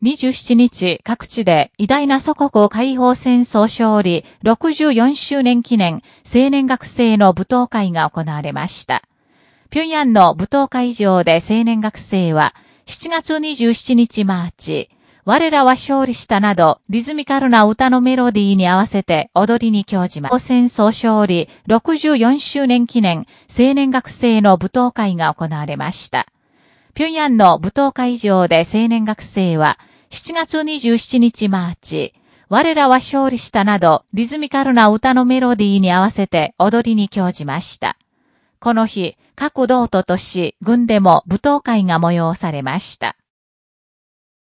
27日、各地で偉大な祖国解放戦争勝利64周年記念青年学生の舞踏会が行われました。平壌の舞踏会場で青年学生は、7月27日マーチ、我らは勝利したなど、リズミカルな歌のメロディーに合わせて踊りに興じます。戦争勝利64周年記念青年学生の舞踏会が行われました。平壌の舞踏会場で青年学生は、7月27日マーチ、我らは勝利したなど、リズミカルな歌のメロディーに合わせて踊りに興じました。この日、各道と都市、軍でも舞踏会が催されました。